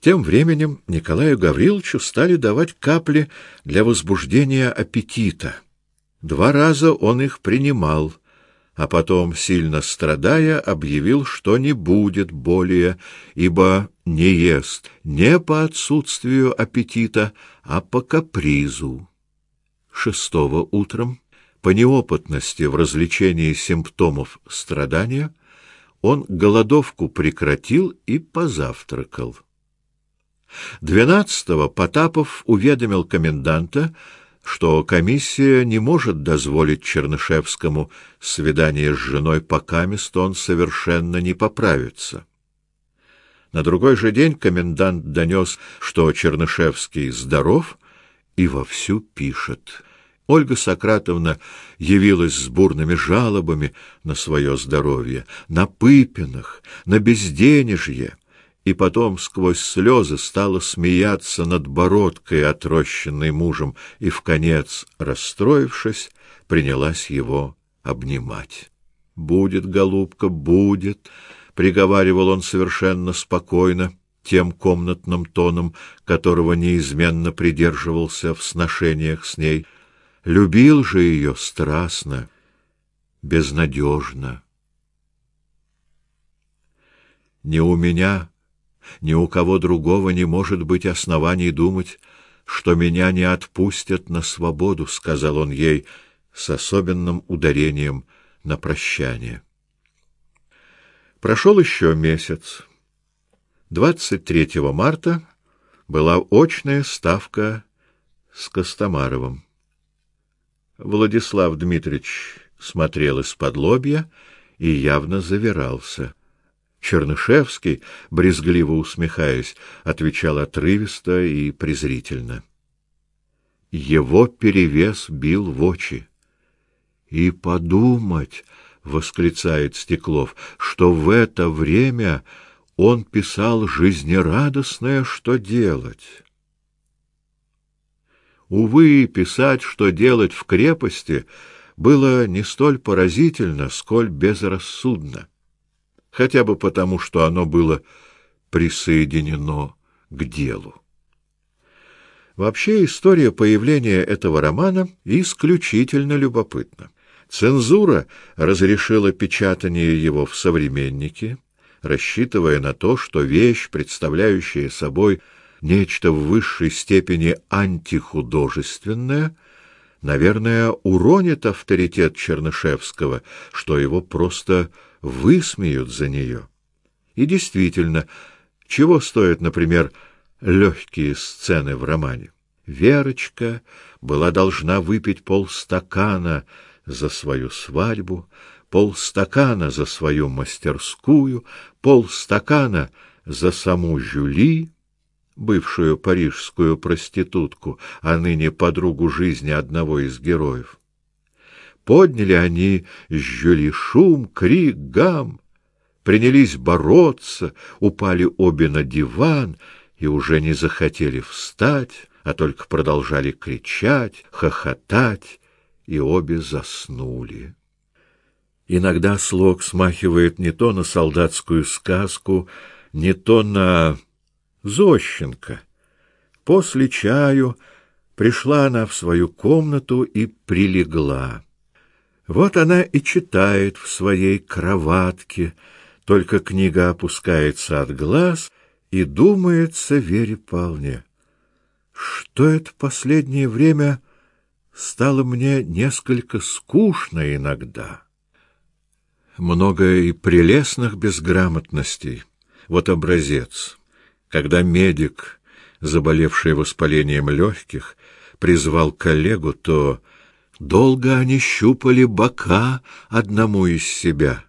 Тем временем Николаю Гавриловичу стали давать капли для возбуждения аппетита. Два раза он их принимал, а потом, сильно страдая, объявил, что не будет более, ибо не ест не по отсутствию аппетита, а по капризу. Шестого утром, по неопытности в развлечении симптомов страдания, он голодовку прекратил и позавтракал. Двенадцатого Потапов уведомил коменданта, что комиссия не может дозволить Чернышевскому свидание с женой, пока он совершенно не поправится. На другой же день комендант донес, что Чернышевский здоров и вовсю пишет. Ольга Сократовна явилась с бурными жалобами на свое здоровье, на Пыпиных, на безденежье, и потом сквозь слезы стала смеяться над бородкой, отрощенной мужем, и в конец, расстроившись, принялась его обнимать. Будет, голубка, будет, приговаривал он совершенно спокойно, тем комнатным тоном, которого неизменно придерживался в сношениях с ней. Любил же ее страстно, безнадежно. Не у меня ни у кого другого не может быть оснований думать, что меня не отпустят на свободу, сказал он ей с особенным ударением на прощание. Прошел еще месяц. 23 марта была очная ставка с Костомаровым. Владислав Дмитриевич смотрел из-под лобья и явно завирался. Чернышевский, брезгливо усмехаясь, отвечал отрывисто и презрительно. Его перевес бил в очи. И подумать, восклицает Стеклов, что в это время он писал жизнерадостное «Что делать?». Увы, писать «Что делать» в крепости было не столь поразительно, сколь безрассудно хотя бы потому, что оно было присоединено к делу. Вообще история появления этого романа исключительно любопытна. Цензура разрешила печатание его в Современнике, рассчитывая на то, что вещь, представляющая собой нечто в высшей степени антихудожественное, наверное, уронит авторитет Чернышевского, что его просто высмеют за нее. И действительно, чего стоят, например, легкие сцены в романе? Верочка была должна выпить полстакана за свою свадьбу, полстакана за свою мастерскую, полстакана за саму Жюли, бывшую парижскую проститутку, а ныне подругу жизни одного из героев. Подняли они с Жюли шум, крик, гам, принялись бороться, упали обе на диван и уже не захотели встать, а только продолжали кричать, хохотать, и обе заснули. Иногда слог смахивает не то на солдатскую сказку, не то на Зощенко. После чаю пришла она в свою комнату и прилегла. Вот она и читает в своей кроватке, только книга опускается от глаз и думается Вере Павловне. Что это последнее время стало мне несколько скучно иногда. Много и прелестных безграмотностей. Вот образец. Когда медик, заболевший воспалением легких, призвал коллегу, то Долго они щупали бока одному из себя.